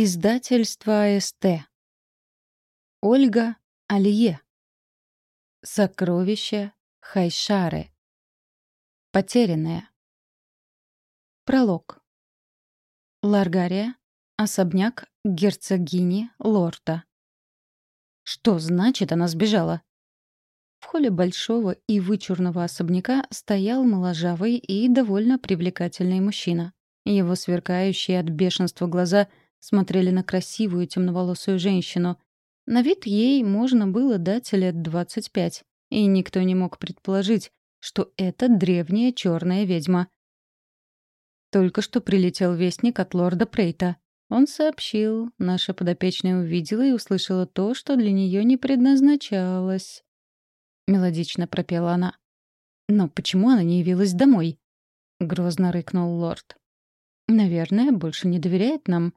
Издательство АСТ. Ольга Алье. Сокровища Хайшары. Потерянная. Пролог. Ларгария. Особняк герцогини Лорта. Что значит она сбежала? В холле большого и вычурного особняка стоял моложавый и довольно привлекательный мужчина. Его сверкающие от бешенства глаза — смотрели на красивую темноволосую женщину. На вид ей можно было дать лет двадцать пять, и никто не мог предположить, что это древняя черная ведьма. Только что прилетел вестник от лорда Прейта. Он сообщил, наша подопечная увидела и услышала то, что для нее не предназначалось. Мелодично пропела она. «Но почему она не явилась домой?» — грозно рыкнул лорд. «Наверное, больше не доверяет нам»,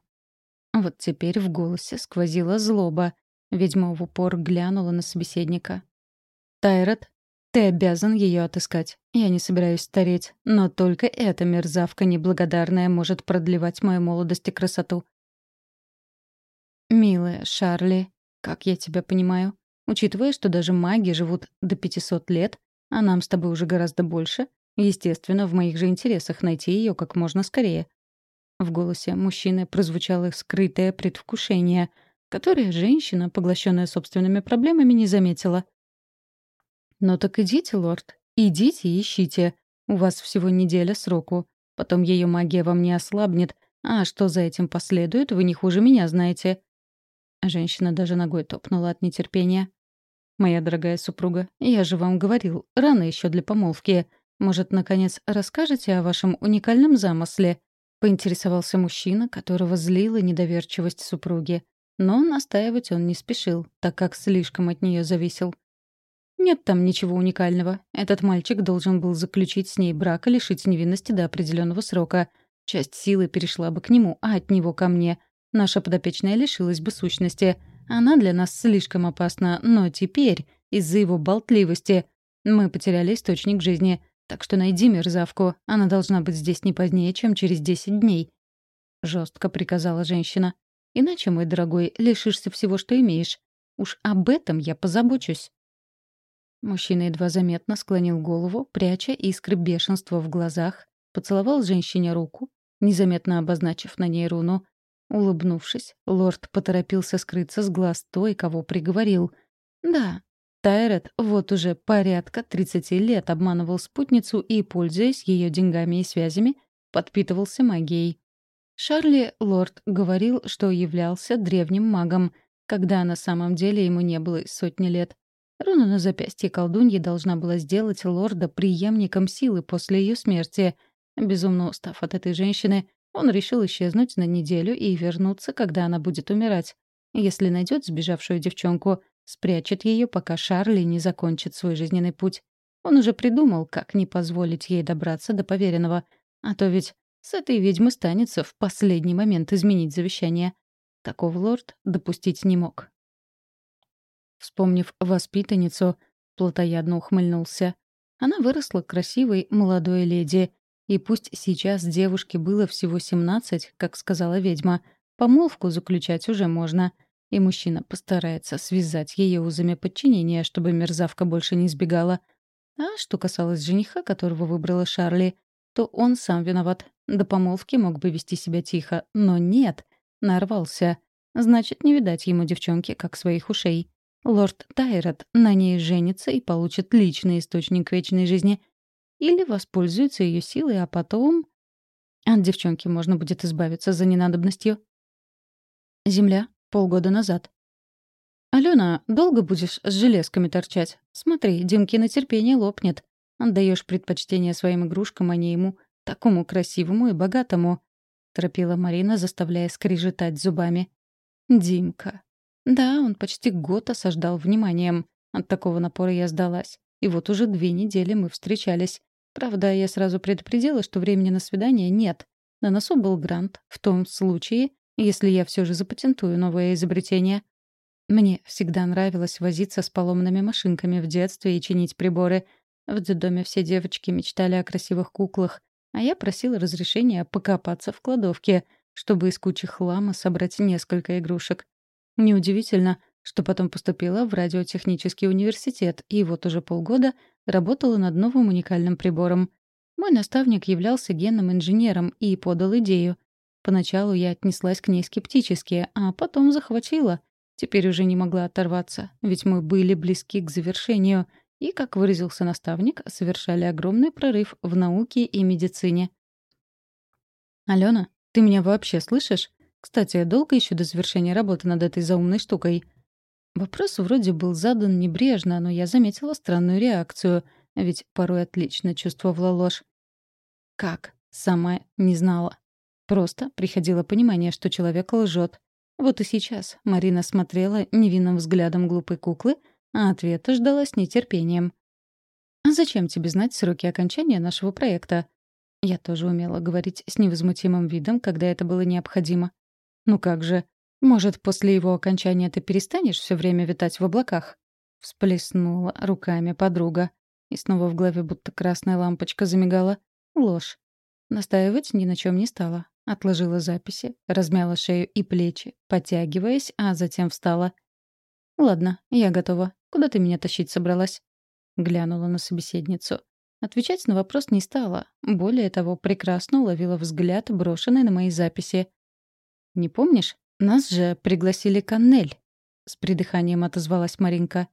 вот теперь в голосе сквозила злоба. Ведьма в упор глянула на собеседника. «Тайрот, ты обязан ее отыскать. Я не собираюсь стареть, но только эта мерзавка неблагодарная может продлевать мою молодость и красоту». «Милая Шарли, как я тебя понимаю, учитывая, что даже маги живут до 500 лет, а нам с тобой уже гораздо больше, естественно, в моих же интересах найти ее как можно скорее. В голосе мужчины прозвучало скрытое предвкушение, которое женщина, поглощенная собственными проблемами, не заметила. «Ну так идите, лорд, идите и ищите. У вас всего неделя сроку. Потом ее магия вам не ослабнет, а что за этим последует, вы не хуже меня знаете». Женщина даже ногой топнула от нетерпения. «Моя дорогая супруга, я же вам говорил, рано еще для помолвки. Может, наконец, расскажете о вашем уникальном замысле?» Поинтересовался мужчина, которого злила недоверчивость супруги. Но настаивать он не спешил, так как слишком от нее зависел. Нет там ничего уникального. Этот мальчик должен был заключить с ней брак и лишить невинности до определенного срока. Часть силы перешла бы к нему, а от него ко мне. Наша подопечная лишилась бы сущности. Она для нас слишком опасна, но теперь, из-за его болтливости, мы потеряли источник жизни — так что найди мерзавку. Она должна быть здесь не позднее, чем через десять дней. Жестко приказала женщина. Иначе, мой дорогой, лишишься всего, что имеешь. Уж об этом я позабочусь. Мужчина едва заметно склонил голову, пряча искры бешенства в глазах, поцеловал женщине руку, незаметно обозначив на ней руну. Улыбнувшись, лорд поторопился скрыться с глаз той, кого приговорил. Да, Тайрет вот уже порядка 30 лет обманывал спутницу и, пользуясь ее деньгами и связями, подпитывался магией. Шарли Лорд говорил, что являлся древним магом, когда на самом деле ему не было сотни лет. Руна на запястье колдуньи должна была сделать лорда преемником силы после ее смерти. Безумно устав от этой женщины, он решил исчезнуть на неделю и вернуться, когда она будет умирать. Если найдет сбежавшую девчонку — Спрячет ее, пока Шарли не закончит свой жизненный путь. Он уже придумал, как не позволить ей добраться до поверенного. А то ведь с этой ведьмы станется в последний момент изменить завещание. Такого лорд допустить не мог. Вспомнив воспитанницу, плотоядно ухмыльнулся. Она выросла красивой молодой леди. И пусть сейчас девушке было всего 17, как сказала ведьма, помолвку заключать уже можно — и мужчина постарается связать ее узами подчинения, чтобы мерзавка больше не сбегала. А что касалось жениха, которого выбрала Шарли, то он сам виноват. До помолвки мог бы вести себя тихо, но нет, нарвался. Значит, не видать ему девчонки, как своих ушей. Лорд Тайрот на ней женится и получит личный источник вечной жизни. Или воспользуется ее силой, а потом... От девчонки можно будет избавиться за ненадобностью. Земля полгода назад. «Алена, долго будешь с железками торчать? Смотри, Димки на терпение лопнет. Отдаешь предпочтение своим игрушкам, а не ему, такому красивому и богатому», — торопила Марина, заставляя скрежетать зубами. «Димка». Да, он почти год осаждал вниманием. От такого напора я сдалась. И вот уже две недели мы встречались. Правда, я сразу предупредила, что времени на свидание нет. На носу был грант. В том случае, если я все же запатентую новое изобретение. Мне всегда нравилось возиться с поломанными машинками в детстве и чинить приборы. В детдоме все девочки мечтали о красивых куклах, а я просила разрешения покопаться в кладовке, чтобы из кучи хлама собрать несколько игрушек. Неудивительно, что потом поступила в радиотехнический университет и вот уже полгода работала над новым уникальным прибором. Мой наставник являлся генным инженером и подал идею. Поначалу я отнеслась к ней скептически, а потом захватила. Теперь уже не могла оторваться, ведь мы были близки к завершению и, как выразился наставник, совершали огромный прорыв в науке и медицине. «Алена, ты меня вообще слышишь? Кстати, долго еще до завершения работы над этой заумной штукой?» Вопрос вроде был задан небрежно, но я заметила странную реакцию, ведь порой отлично чувствовала ложь. Как? Сама не знала. Просто приходило понимание, что человек лжет. Вот и сейчас Марина смотрела невинным взглядом глупой куклы, а ответа ждала с нетерпением. «А зачем тебе знать сроки окончания нашего проекта?» Я тоже умела говорить с невозмутимым видом, когда это было необходимо. «Ну как же, может, после его окончания ты перестанешь все время витать в облаках?» Всплеснула руками подруга. И снова в голове будто красная лампочка замигала. Ложь. Настаивать ни на чем не стала. Отложила записи, размяла шею и плечи, подтягиваясь, а затем встала. «Ладно, я готова. Куда ты меня тащить собралась?» Глянула на собеседницу. Отвечать на вопрос не стала. Более того, прекрасно уловила взгляд, брошенный на мои записи. «Не помнишь? Нас же пригласили к Аннель», — с придыханием отозвалась Маринка.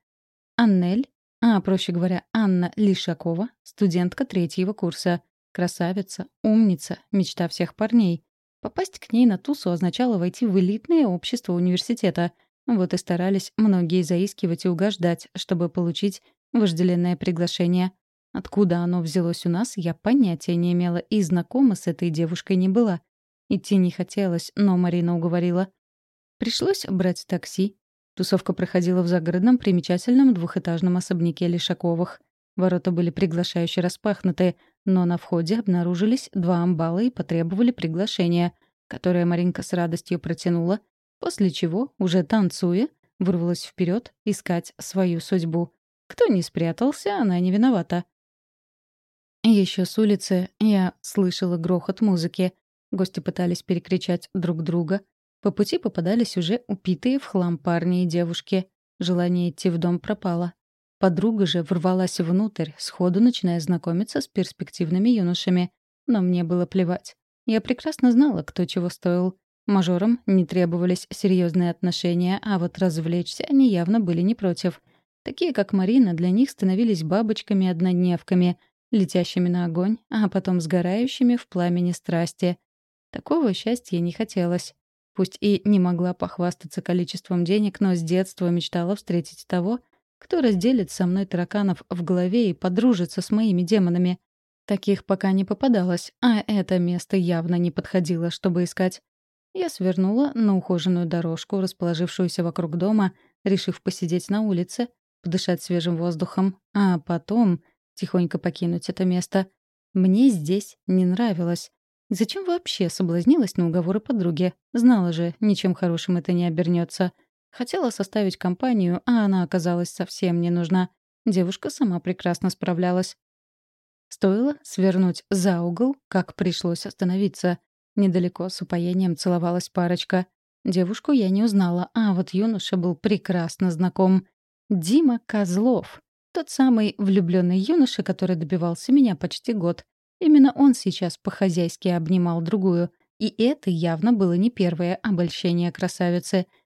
«Аннель? А, проще говоря, Анна Лишакова, студентка третьего курса. Красавица, умница, мечта всех парней. Попасть к ней на тусу означало войти в элитное общество университета. Вот и старались многие заискивать и угождать, чтобы получить вожделенное приглашение. Откуда оно взялось у нас, я понятия не имела и знакома с этой девушкой не была. Идти не хотелось, но Марина уговорила. Пришлось брать такси. Тусовка проходила в загородном примечательном двухэтажном особняке Лишаковых. Ворота были приглашающе распахнуты, но на входе обнаружились два амбала и потребовали приглашения, которое Маринка с радостью протянула, после чего, уже танцуя, вырвалась вперед искать свою судьбу. Кто не спрятался, она не виновата. Еще с улицы я слышала грохот музыки. Гости пытались перекричать друг друга. По пути попадались уже упитые в хлам парни и девушки. Желание идти в дом пропало. Подруга же ворвалась внутрь, сходу начиная знакомиться с перспективными юношами. Но мне было плевать. Я прекрасно знала, кто чего стоил. Мажорам не требовались серьезные отношения, а вот развлечься они явно были не против. Такие, как Марина, для них становились бабочками-однодневками, летящими на огонь, а потом сгорающими в пламени страсти. Такого счастья не хотелось. Пусть и не могла похвастаться количеством денег, но с детства мечтала встретить того, кто разделит со мной тараканов в голове и подружится с моими демонами? Таких пока не попадалось, а это место явно не подходило, чтобы искать. Я свернула на ухоженную дорожку, расположившуюся вокруг дома, решив посидеть на улице, подышать свежим воздухом, а потом тихонько покинуть это место. Мне здесь не нравилось. Зачем вообще соблазнилась на уговоры подруги? Знала же, ничем хорошим это не обернется. Хотела составить компанию, а она оказалась совсем не нужна. Девушка сама прекрасно справлялась. Стоило свернуть за угол, как пришлось остановиться. Недалеко с упоением целовалась парочка. Девушку я не узнала, а вот юноша был прекрасно знаком. Дима Козлов. Тот самый влюбленный юноша, который добивался меня почти год. Именно он сейчас по-хозяйски обнимал другую. И это явно было не первое обольщение красавицы —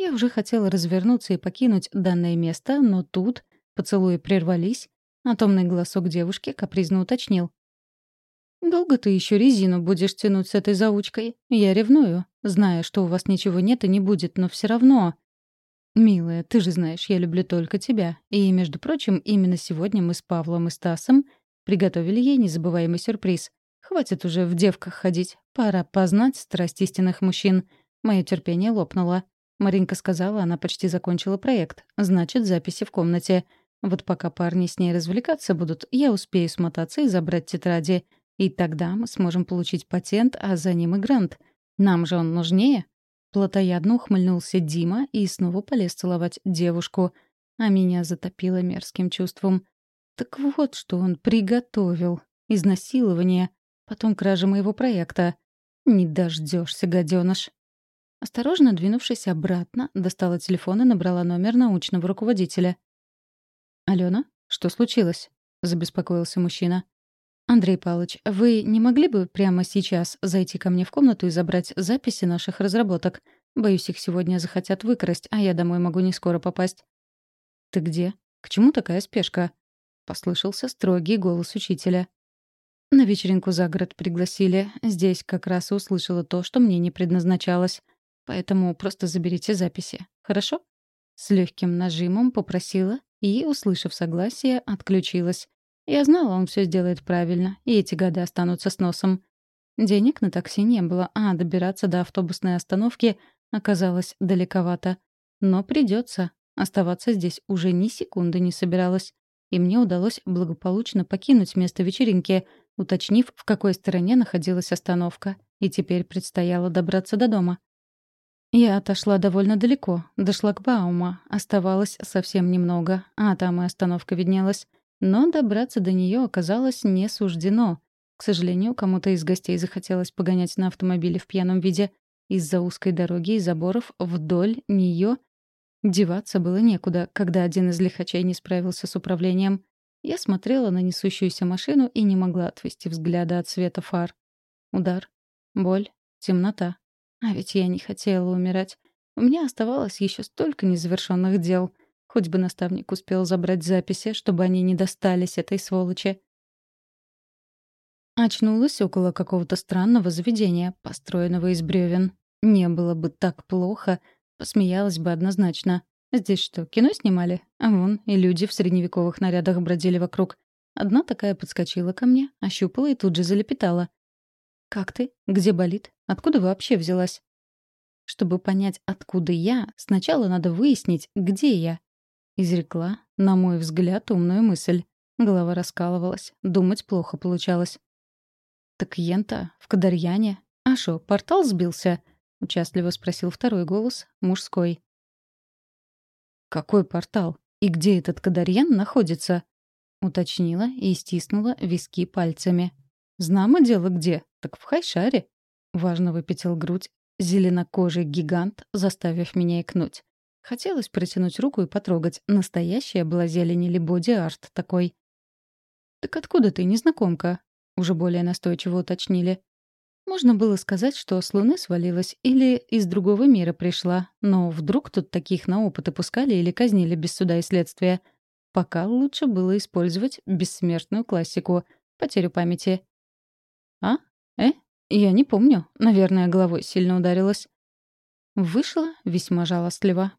я уже хотела развернуться и покинуть данное место, но тут поцелуи прервались, а томный голосок девушки капризно уточнил. «Долго ты еще резину будешь тянуть с этой заучкой? Я ревную, зная, что у вас ничего нет и не будет, но все равно...» «Милая, ты же знаешь, я люблю только тебя. И, между прочим, именно сегодня мы с Павлом и Стасом приготовили ей незабываемый сюрприз. Хватит уже в девках ходить. Пора познать страсть истинных мужчин. Мое терпение лопнуло. Маринка сказала, она почти закончила проект. Значит, записи в комнате. Вот пока парни с ней развлекаться будут, я успею смотаться и забрать тетради. И тогда мы сможем получить патент, а за ним и грант. Нам же он нужнее. Платоядно ухмыльнулся Дима и снова полез целовать девушку. А меня затопило мерзким чувством. Так вот, что он приготовил. Изнасилование. Потом кража моего проекта. «Не дождешься, гаденыш!» Осторожно двинувшись обратно, достала телефон и набрала номер научного руководителя. «Алена, что случилось?» — забеспокоился мужчина. «Андрей Павлович, вы не могли бы прямо сейчас зайти ко мне в комнату и забрать записи наших разработок? Боюсь, их сегодня захотят выкрасть, а я домой могу не скоро попасть». «Ты где? К чему такая спешка?» — послышался строгий голос учителя. На вечеринку за город пригласили. Здесь как раз и услышала то, что мне не предназначалось. Поэтому просто заберите записи. Хорошо? С легким нажимом попросила и, услышав согласие, отключилась. Я знала, он все сделает правильно, и эти годы останутся с носом. Денег на такси не было, а добираться до автобусной остановки оказалось далековато. Но придется. Оставаться здесь уже ни секунды не собиралась. И мне удалось благополучно покинуть место вечеринки, уточнив, в какой стороне находилась остановка. И теперь предстояло добраться до дома. Я отошла довольно далеко, до шлагбаума. Оставалось совсем немного, а там и остановка виднелась. Но добраться до нее оказалось не суждено. К сожалению, кому-то из гостей захотелось погонять на автомобиле в пьяном виде. Из-за узкой дороги и заборов вдоль нее деваться было некуда, когда один из лихачей не справился с управлением. Я смотрела на несущуюся машину и не могла отвести взгляда от света фар. Удар, боль, темнота. А ведь я не хотела умирать. У меня оставалось еще столько незавершенных дел. Хоть бы наставник успел забрать записи, чтобы они не достались этой сволочи. Очнулась около какого-то странного заведения, построенного из бревен. Не было бы так плохо, посмеялась бы однозначно. Здесь что, кино снимали? А вон, и люди в средневековых нарядах бродили вокруг. Одна такая подскочила ко мне, ощупала и тут же залепетала. «Как ты? Где болит? Откуда вообще взялась?» Чтобы понять, откуда я, сначала надо выяснить, где я. Изрекла, на мой взгляд, умную мысль. Голова раскалывалась, думать плохо получалось. «Так Йента, в Кадарьяне. А шо, портал сбился?» — участливо спросил второй голос, мужской. «Какой портал? И где этот Кадарьян находится?» — уточнила и стиснула виски пальцами. «Знамо дело где?» «Так в Хайшаре?» — важно выпятил грудь зеленокожий гигант, заставив меня икнуть. Хотелось протянуть руку и потрогать. Настоящая была зелень или боди-арт такой. «Так откуда ты, незнакомка?» — уже более настойчиво уточнили. Можно было сказать, что с Луны свалилась или из другого мира пришла, но вдруг тут таких на опыты пускали или казнили без суда и следствия. Пока лучше было использовать бессмертную классику — потерю памяти. «А? «Э? Я не помню. Наверное, головой сильно ударилась». Вышла весьма жалостливо.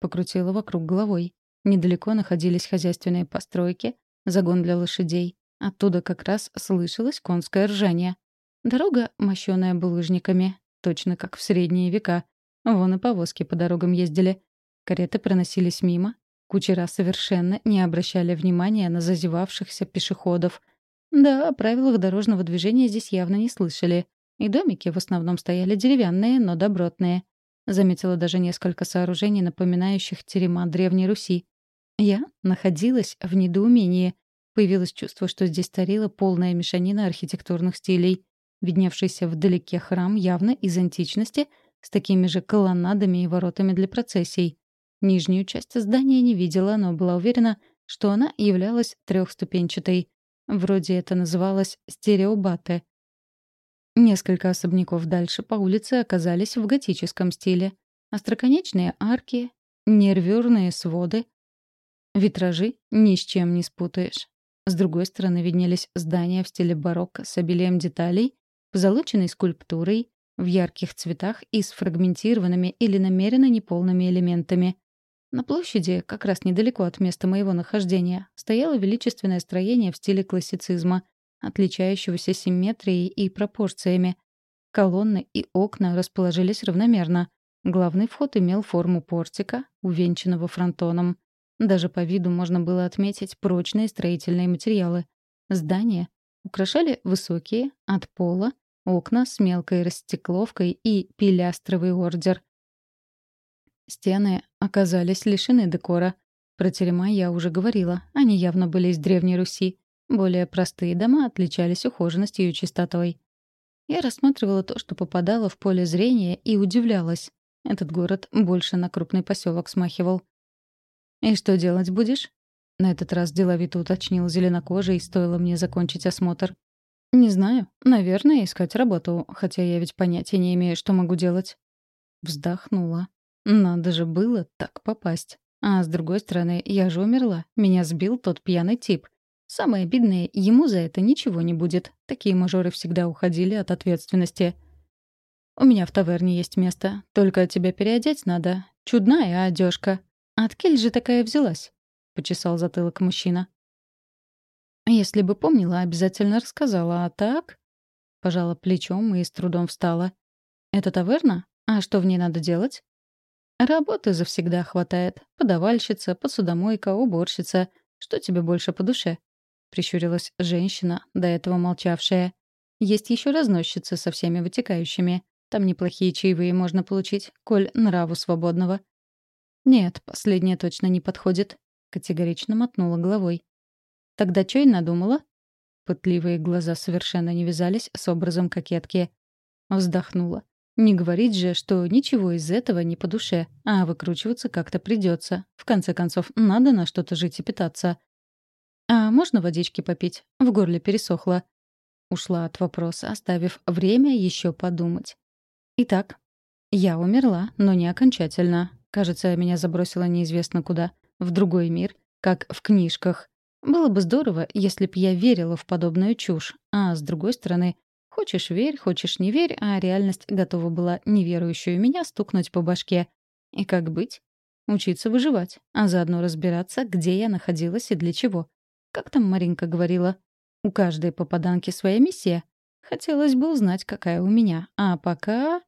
Покрутила вокруг головой. Недалеко находились хозяйственные постройки, загон для лошадей. Оттуда как раз слышалось конское ржание. Дорога, мощёная булыжниками, точно как в средние века. Вон и повозки по дорогам ездили. Кареты проносились мимо. Кучера совершенно не обращали внимания на зазевавшихся пешеходов — да, о правилах дорожного движения здесь явно не слышали. И домики в основном стояли деревянные, но добротные. Заметила даже несколько сооружений, напоминающих терема Древней Руси. Я находилась в недоумении. Появилось чувство, что здесь старила полная мешанина архитектурных стилей. Видневшийся вдалеке храм явно из античности, с такими же колоннадами и воротами для процессий. Нижнюю часть здания не видела, но была уверена, что она являлась трехступенчатой. Вроде это называлось стереобаты. Несколько особняков дальше по улице оказались в готическом стиле. Остроконечные арки, нервюрные своды, витражи ни с чем не спутаешь. С другой стороны виднелись здания в стиле барокко с обилием деталей, позолоченной скульптурой, в ярких цветах и с фрагментированными или намеренно неполными элементами. На площади, как раз недалеко от места моего нахождения, стояло величественное строение в стиле классицизма, отличающегося симметрией и пропорциями. Колонны и окна расположились равномерно. Главный вход имел форму портика, увенчанного фронтоном. Даже по виду можно было отметить прочные строительные материалы. Здание украшали высокие, от пола, окна с мелкой растекловкой и пилястровый ордер. Стены оказались лишены декора. Про терема я уже говорила. Они явно были из Древней Руси. Более простые дома отличались ухоженностью и чистотой. Я рассматривала то, что попадало в поле зрения, и удивлялась. Этот город больше на крупный поселок смахивал. «И что делать будешь?» На этот раз деловито уточнил зеленокожий, стоило мне закончить осмотр. «Не знаю. Наверное, искать работу, хотя я ведь понятия не имею, что могу делать». Вздохнула. Надо же было так попасть. А с другой стороны, я же умерла. Меня сбил тот пьяный тип. Самое обидное, ему за это ничего не будет. Такие мажоры всегда уходили от ответственности. «У меня в таверне есть место. Только тебя переодеть надо. Чудная одежка. Откель же такая взялась?» — почесал затылок мужчина. «Если бы помнила, обязательно рассказала, а так...» Пожала плечом и с трудом встала. «Это таверна? А что в ней надо делать?» «Работы завсегда хватает. Подавальщица, посудомойка, уборщица. Что тебе больше по душе?» Прищурилась женщина, до этого молчавшая. «Есть еще разносчица со всеми вытекающими. Там неплохие чаевые можно получить, коль нраву свободного». «Нет, последнее точно не подходит», — категорично мотнула головой. Тогда что и надумала? Пытливые глаза совершенно не вязались с образом кокетки. Вздохнула. Не говорить же, что ничего из этого не по душе, а выкручиваться как-то придется. В конце концов, надо на что-то жить и питаться. «А можно водички попить? В горле пересохло». Ушла от вопроса, оставив время еще подумать. Итак, я умерла, но не окончательно. Кажется, меня забросило неизвестно куда, в другой мир, как в книжках. Было бы здорово, если б я верила в подобную чушь. А с другой стороны, хочешь верь, хочешь не верь, а реальность готова была неверующую меня стукнуть по башке. И как быть? Учиться выживать, а заодно разбираться, где я находилась и для чего. Как там Маринка говорила? У каждой попаданки своя миссия. Хотелось бы узнать, какая у меня. А пока...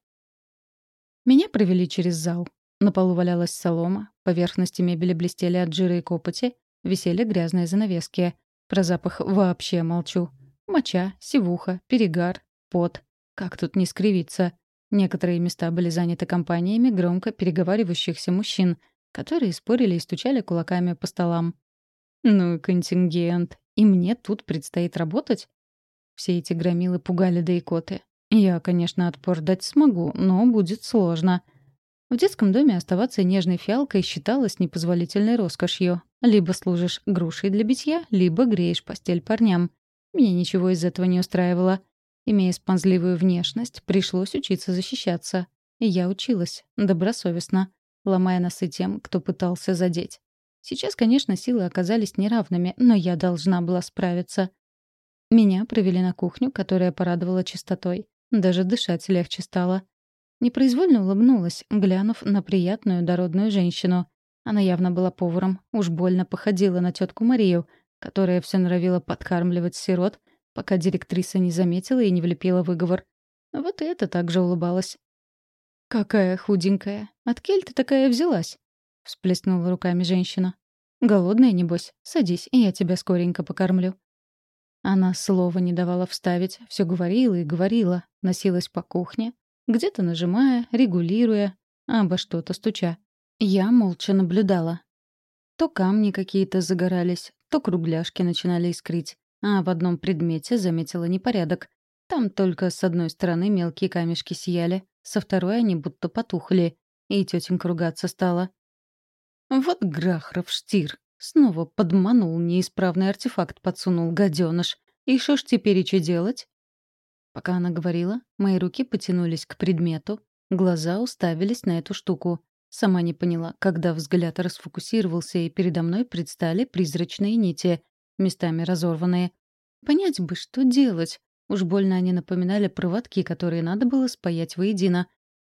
Меня провели через зал. На полу валялась солома, поверхности мебели блестели от жира и копоти, Висели грязные занавески. Про запах вообще молчу. Моча, сивуха, перегар, пот. Как тут не скривиться? Некоторые места были заняты компаниями громко переговаривающихся мужчин, которые спорили и стучали кулаками по столам. Ну и контингент. И мне тут предстоит работать? Все эти громилы пугали да икоты. Я, конечно, отпор дать смогу, но будет сложно. В детском доме оставаться нежной фиалкой считалось непозволительной роскошью. Либо служишь грушей для битья, либо греешь постель парням. Меня ничего из этого не устраивало. Имея спонзливую внешность, пришлось учиться защищаться. И я училась, добросовестно, ломая носы тем, кто пытался задеть. Сейчас, конечно, силы оказались неравными, но я должна была справиться. Меня провели на кухню, которая порадовала чистотой. Даже дышать легче стало. Непроизвольно улыбнулась, глянув на приятную дородную женщину. Она явно была поваром, уж больно походила на тетку Марию, которая все норовила подкармливать сирот, пока директриса не заметила и не влепила выговор. Вот и это также улыбалась. «Какая худенькая! От кель ты такая взялась?» — всплеснула руками женщина. «Голодная, небось? Садись, и я тебя скоренько покормлю». Она слова не давала вставить, все говорила и говорила, носилась по кухне, где-то нажимая, регулируя, обо что-то стуча. Я молча наблюдала. То камни какие-то загорались, то кругляшки начинали искрить, а в одном предмете заметила непорядок. Там только с одной стороны мелкие камешки сияли, со второй они будто потухли, и тетенька ругаться стала. Вот Грахров штир. Снова подманул неисправный артефакт, подсунул гаденыш. И что ж теперь и че делать? Пока она говорила, мои руки потянулись к предмету, глаза уставились на эту штуку. Сама не поняла, когда взгляд расфокусировался, и передо мной предстали призрачные нити, местами разорванные. Понять бы, что делать. Уж больно они напоминали проводки, которые надо было спаять воедино.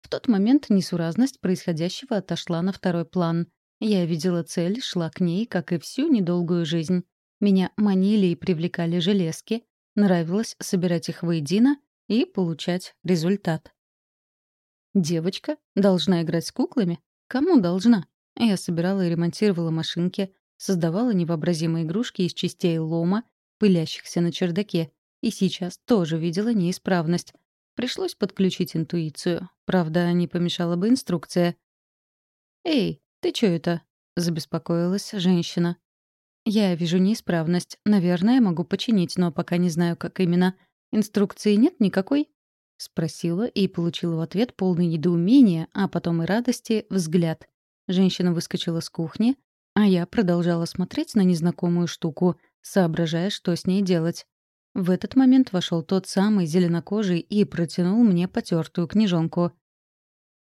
В тот момент несуразность происходящего отошла на второй план. Я видела цель, шла к ней, как и всю недолгую жизнь. Меня манили и привлекали железки, Нравилось собирать их воедино и получать результат. Девочка должна играть с куклами? Кому должна? Я собирала и ремонтировала машинки, создавала невообразимые игрушки из частей лома, пылящихся на чердаке, и сейчас тоже видела неисправность. Пришлось подключить интуицию. Правда, не помешала бы инструкция. «Эй, ты чё это?» — забеспокоилась женщина. Я вижу неисправность. Наверное, могу починить, но пока не знаю, как именно. Инструкции нет никакой? — спросила и получила в ответ полный недоумения, а потом и радости, взгляд. Женщина выскочила с кухни, а я продолжала смотреть на незнакомую штуку, соображая, что с ней делать. В этот момент вошел тот самый зеленокожий и протянул мне потертую книжонку.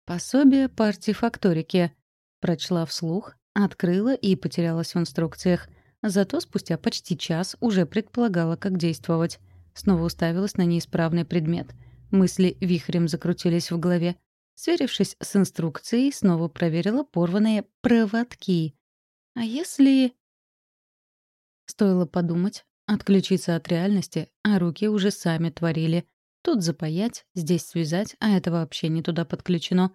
«Пособие по артефакторике», — прочла вслух, открыла и потерялась в инструкциях. Зато спустя почти час уже предполагала, как действовать. Снова уставилась на неисправный предмет — Мысли вихрем закрутились в голове. Сверившись с инструкцией, снова проверила порванные проводки. А если... Стоило подумать, отключиться от реальности, а руки уже сами творили. Тут запаять, здесь связать, а это вообще не туда подключено.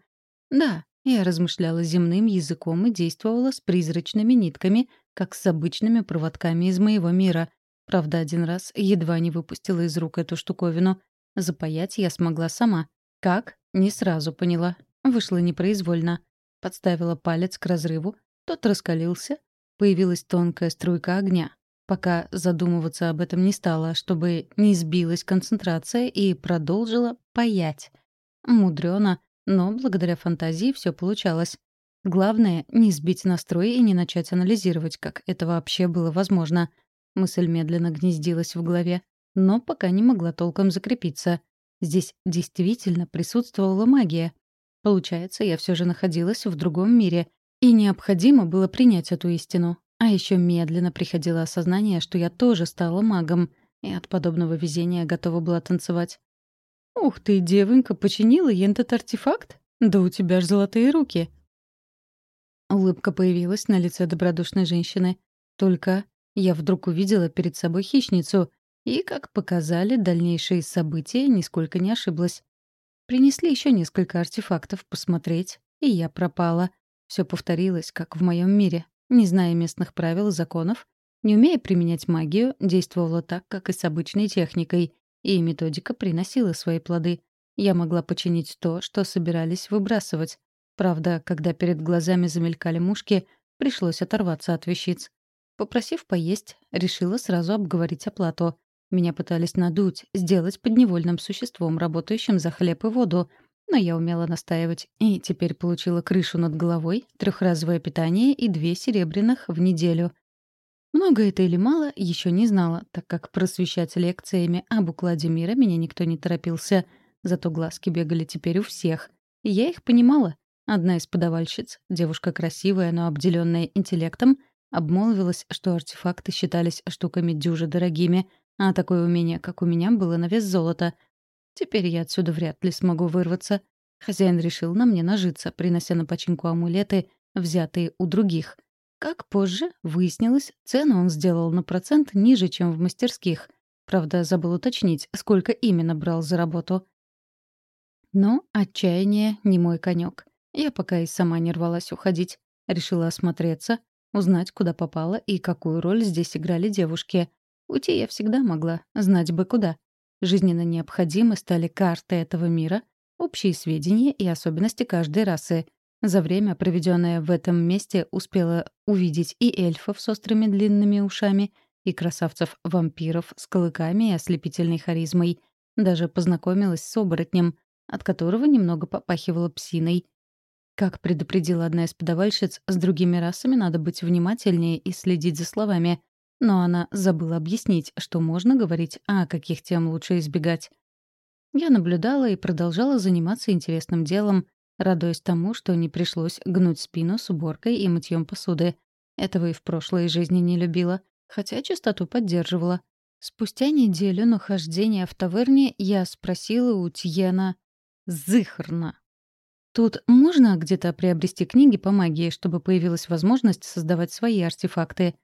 Да, я размышляла земным языком и действовала с призрачными нитками, как с обычными проводками из моего мира. Правда, один раз едва не выпустила из рук эту штуковину. Запаять я смогла сама. Как? Не сразу поняла. Вышло непроизвольно. Подставила палец к разрыву. Тот раскалился. Появилась тонкая струйка огня. Пока задумываться об этом не стала, чтобы не сбилась концентрация и продолжила паять. Мудрёно, но благодаря фантазии все получалось. Главное — не сбить настрой и не начать анализировать, как это вообще было возможно. Мысль медленно гнездилась в голове но пока не могла толком закрепиться. Здесь действительно присутствовала магия. Получается, я все же находилась в другом мире, и необходимо было принять эту истину. А еще медленно приходило осознание, что я тоже стала магом, и от подобного везения готова была танцевать. «Ух ты, девонька, починила этот артефакт? Да у тебя ж золотые руки!» Улыбка появилась на лице добродушной женщины. Только я вдруг увидела перед собой хищницу, и, как показали дальнейшие события, нисколько не ошиблась. Принесли еще несколько артефактов посмотреть, и я пропала. Все повторилось, как в моем мире. Не зная местных правил и законов, не умея применять магию, действовала так, как и с обычной техникой, и методика приносила свои плоды. Я могла починить то, что собирались выбрасывать. Правда, когда перед глазами замелькали мушки, пришлось оторваться от вещиц. Попросив поесть, решила сразу обговорить оплату. Меня пытались надуть, сделать подневольным существом, работающим за хлеб и воду. Но я умела настаивать, и теперь получила крышу над головой, трехразовое питание и две серебряных в неделю. Много это или мало, еще не знала, так как просвещать лекциями об укладе мира меня никто не торопился. Зато глазки бегали теперь у всех. И я их понимала. Одна из подавальщиц, девушка красивая, но обделенная интеллектом, обмолвилась, что артефакты считались штуками дюжи дорогими — а такое умение, как у меня, было на вес золота. Теперь я отсюда вряд ли смогу вырваться. Хозяин решил на мне нажиться, принося на починку амулеты, взятые у других. Как позже выяснилось, цену он сделал на процент ниже, чем в мастерских. Правда, забыл уточнить, сколько именно брал за работу. Но отчаяние не мой конек. Я пока и сама не рвалась уходить. Решила осмотреться, узнать, куда попала и какую роль здесь играли девушки — Уйти я всегда могла, знать бы куда. Жизненно необходимы стали карты этого мира, общие сведения и особенности каждой расы. За время, проведенное в этом месте, успела увидеть и эльфов с острыми длинными ушами, и красавцев-вампиров с клыками и ослепительной харизмой. Даже познакомилась с оборотнем, от которого немного попахивала псиной. Как предупредила одна из подавальщиц, с другими расами надо быть внимательнее и следить за словами — но она забыла объяснить, что можно говорить, а каких тем лучше избегать. Я наблюдала и продолжала заниматься интересным делом, радуясь тому, что не пришлось гнуть спину с уборкой и мытьем посуды. Этого и в прошлой жизни не любила, хотя чистоту поддерживала. Спустя неделю нахождения в таверне я спросила у Тьена «Зыхрна». Тут можно где-то приобрести книги по магии, чтобы появилась возможность создавать свои артефакты.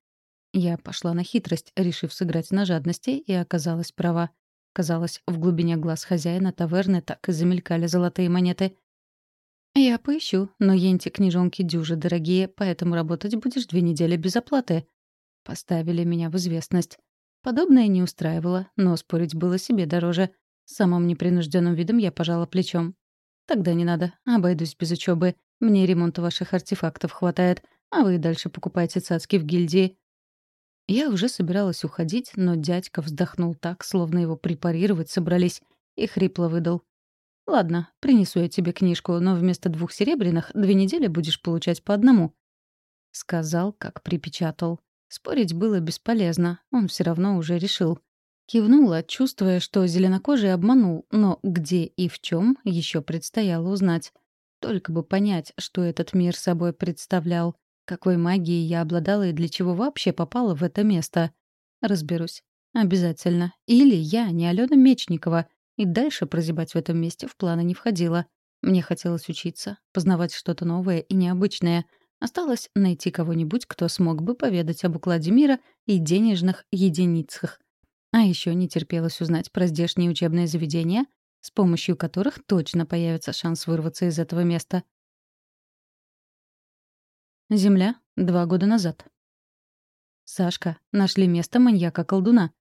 Я пошла на хитрость, решив сыграть на жадности, и оказалась права. Казалось, в глубине глаз хозяина таверны так и замелькали золотые монеты. «Я поищу, но енти книжонки дюжи дорогие, поэтому работать будешь две недели без оплаты». Поставили меня в известность. Подобное не устраивало, но спорить было себе дороже. Самым непринужденным видом я пожала плечом. «Тогда не надо, обойдусь без учебы. Мне ремонта ваших артефактов хватает, а вы дальше покупайте цацки в гильдии. Я уже собиралась уходить, но дядька вздохнул так, словно его препарировать собрались, и хрипло выдал. Ладно, принесу я тебе книжку, но вместо двух серебряных две недели будешь получать по одному. Сказал, как припечатал. Спорить было бесполезно, он все равно уже решил. Кивнула, чувствуя, что зеленокожий обманул, но где и в чем еще предстояло узнать. Только бы понять, что этот мир собой представлял, какой магией я обладала и для чего вообще попала в это место. Разберусь. Обязательно. Или я не Алена Мечникова, и дальше прозябать в этом месте в планы не входило. Мне хотелось учиться, познавать что-то новое и необычное. Осталось найти кого-нибудь, кто смог бы поведать об укладе мира и денежных единицах — а еще не терпелось узнать про здешние учебные заведения, с помощью которых точно появится шанс вырваться из этого места. Земля. Два года назад. «Сашка, нашли место маньяка-колдуна».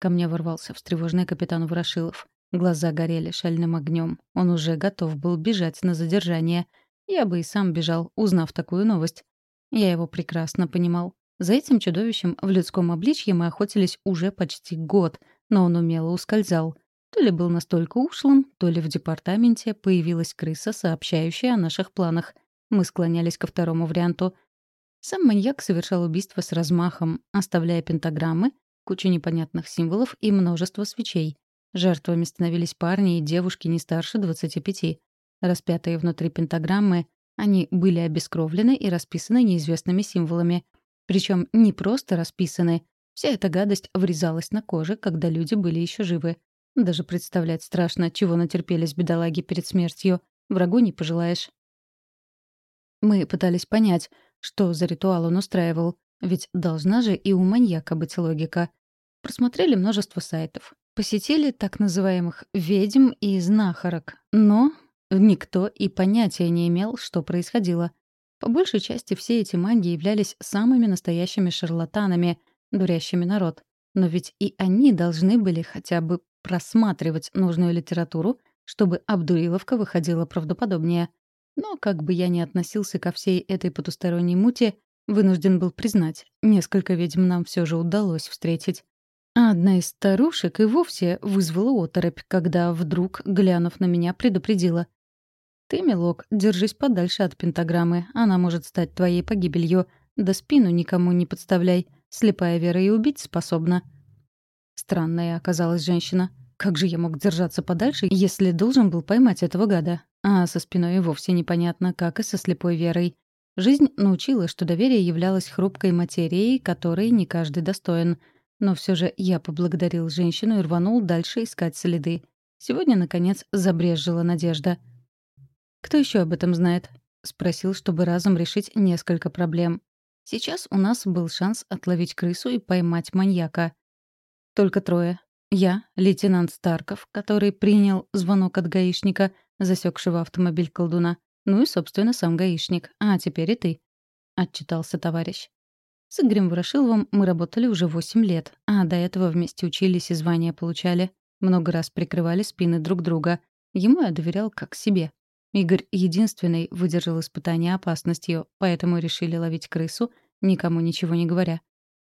Ко мне ворвался встревоженный капитан Ворошилов. Глаза горели шальным огнем. Он уже готов был бежать на задержание. Я бы и сам бежал, узнав такую новость. Я его прекрасно понимал. За этим чудовищем в людском обличье мы охотились уже почти год, но он умело ускользал. То ли был настолько ушлым, то ли в департаменте появилась крыса, сообщающая о наших планах. Мы склонялись ко второму варианту. Сам маньяк совершал убийство с размахом, оставляя пентаграммы, кучу непонятных символов и множество свечей. Жертвами становились парни и девушки не старше 25. Распятые внутри пентаграммы, они были обескровлены и расписаны неизвестными символами — причем не просто расписаны. Вся эта гадость врезалась на коже, когда люди были еще живы. Даже представлять страшно, чего натерпелись бедолаги перед смертью. Врагу не пожелаешь. Мы пытались понять, что за ритуал он устраивал, ведь должна же и у маньяка быть логика. Просмотрели множество сайтов, посетили так называемых «ведьм» и «знахарок», но никто и понятия не имел, что происходило. По большей части все эти маги являлись самыми настоящими шарлатанами, дурящими народ. Но ведь и они должны были хотя бы просматривать нужную литературу, чтобы обдуриловка выходила правдоподобнее. Но как бы я ни относился ко всей этой потусторонней мути, вынужден был признать, несколько ведьм нам все же удалось встретить. А одна из старушек и вовсе вызвала оторопь, когда вдруг, глянув на меня, предупредила. Ты, милок, держись подальше от пентаграммы. Она может стать твоей погибелью. Да спину никому не подставляй. Слепая вера и убить способна. Странная оказалась женщина. Как же я мог держаться подальше, если должен был поймать этого гада? А со спиной вовсе непонятно, как и со слепой верой. Жизнь научила, что доверие являлось хрупкой материей, которой не каждый достоин. Но все же я поблагодарил женщину и рванул дальше искать следы. Сегодня, наконец, забрежжила надежда — «Кто еще об этом знает?» — спросил, чтобы разом решить несколько проблем. Сейчас у нас был шанс отловить крысу и поймать маньяка. Только трое. Я, лейтенант Старков, который принял звонок от гаишника, засекшего автомобиль колдуна. Ну и, собственно, сам гаишник. А теперь и ты. Отчитался товарищ. С Игорем Ворошиловым мы работали уже восемь лет, а до этого вместе учились и звания получали. Много раз прикрывали спины друг друга. Ему я доверял как себе. Игорь единственный выдержал испытание опасностью, поэтому решили ловить крысу, никому ничего не говоря.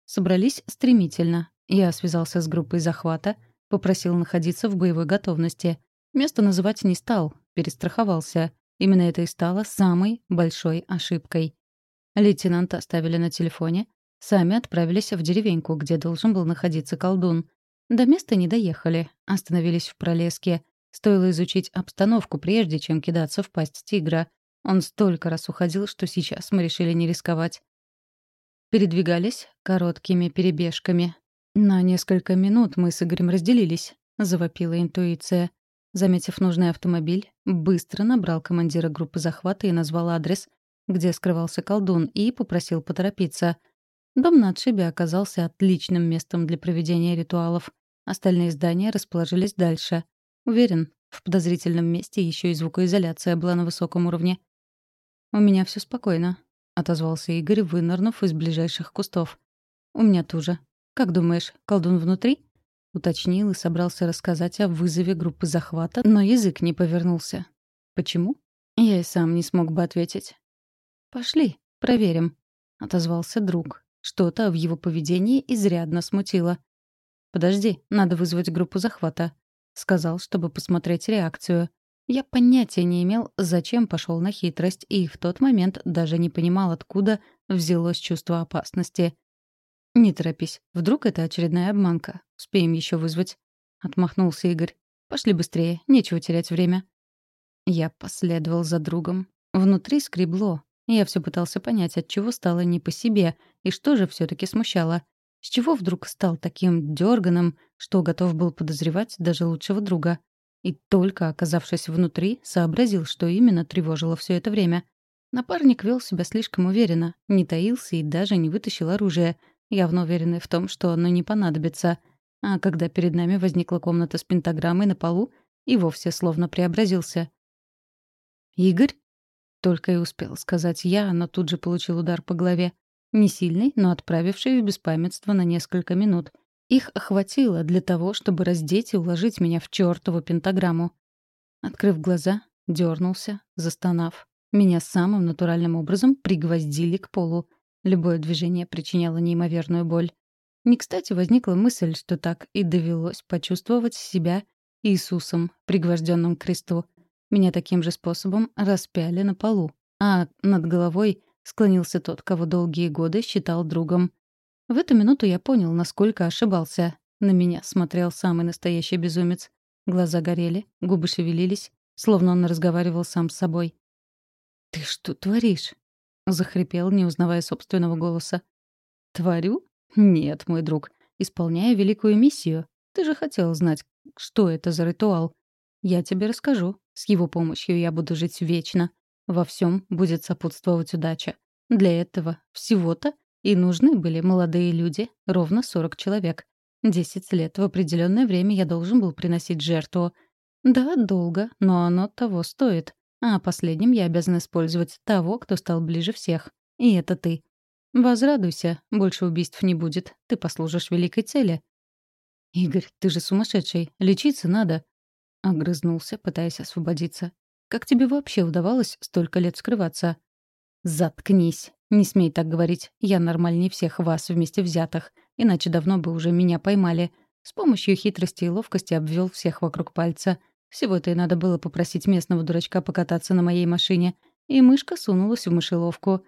Собрались стремительно. Я связался с группой захвата, попросил находиться в боевой готовности. Место называть не стал, перестраховался. Именно это и стало самой большой ошибкой. Лейтенанта оставили на телефоне, сами отправились в деревеньку, где должен был находиться колдун. До места не доехали, остановились в пролеске — Стоило изучить обстановку, прежде чем кидаться в пасть тигра. Он столько раз уходил, что сейчас мы решили не рисковать. Передвигались короткими перебежками. На несколько минут мы с Игорем разделились, завопила интуиция. Заметив нужный автомобиль, быстро набрал командира группы захвата и назвал адрес, где скрывался колдун, и попросил поторопиться. Дом на отшибе оказался отличным местом для проведения ритуалов. Остальные здания расположились дальше. Уверен, в подозрительном месте еще и звукоизоляция была на высоком уровне. «У меня все спокойно», — отозвался Игорь, вынырнув из ближайших кустов. «У меня тоже. Как думаешь, колдун внутри?» Уточнил и собрался рассказать о вызове группы захвата, но язык не повернулся. «Почему?» Я и сам не смог бы ответить. «Пошли, проверим», — отозвался друг. Что-то в его поведении изрядно смутило. «Подожди, надо вызвать группу захвата», Сказал, чтобы посмотреть реакцию. Я понятия не имел, зачем пошел на хитрость, и в тот момент даже не понимал, откуда взялось чувство опасности. «Не торопись. Вдруг это очередная обманка. Успеем еще вызвать». Отмахнулся Игорь. «Пошли быстрее. Нечего терять время». Я последовал за другом. Внутри скребло. Я все пытался понять, от чего стало не по себе, и что же все таки смущало. С чего вдруг стал таким дерганым, что готов был подозревать даже лучшего друга. И только оказавшись внутри, сообразил, что именно тревожило все это время. Напарник вел себя слишком уверенно, не таился и даже не вытащил оружие, явно уверенный в том, что оно не понадобится. А когда перед нами возникла комната с пентаграммой на полу, и вовсе словно преобразился. «Игорь?» — только и успел сказать я, но тут же получил удар по голове. Не сильный, но отправивший в беспамятство на несколько минут — их охватило для того, чтобы раздеть и уложить меня в чертову пентаграмму. Открыв глаза, дернулся, застонав. Меня самым натуральным образом пригвоздили к полу. Любое движение причиняло неимоверную боль. Не кстати возникла мысль, что так и довелось почувствовать себя Иисусом, пригвожденным к кресту. Меня таким же способом распяли на полу, а над головой склонился тот, кого долгие годы считал другом. В эту минуту я понял, насколько ошибался. На меня смотрел самый настоящий безумец. Глаза горели, губы шевелились, словно он разговаривал сам с собой. «Ты что творишь?» — захрипел, не узнавая собственного голоса. «Творю? Нет, мой друг. Исполняю великую миссию. Ты же хотел знать, что это за ритуал. Я тебе расскажу. С его помощью я буду жить вечно. Во всем будет сопутствовать удача. Для этого всего-то и нужны были молодые люди, ровно 40 человек. Десять лет в определенное время я должен был приносить жертву. Да, долго, но оно того стоит. А последним я обязан использовать того, кто стал ближе всех. И это ты. Возрадуйся, больше убийств не будет. Ты послужишь великой цели. «Игорь, ты же сумасшедший. Лечиться надо». Огрызнулся, пытаясь освободиться. «Как тебе вообще удавалось столько лет скрываться?» «Заткнись. Не смей так говорить. Я нормальнее всех вас вместе взятых. Иначе давно бы уже меня поймали. С помощью хитрости и ловкости обвел всех вокруг пальца. Всего-то и надо было попросить местного дурачка покататься на моей машине. И мышка сунулась в мышеловку».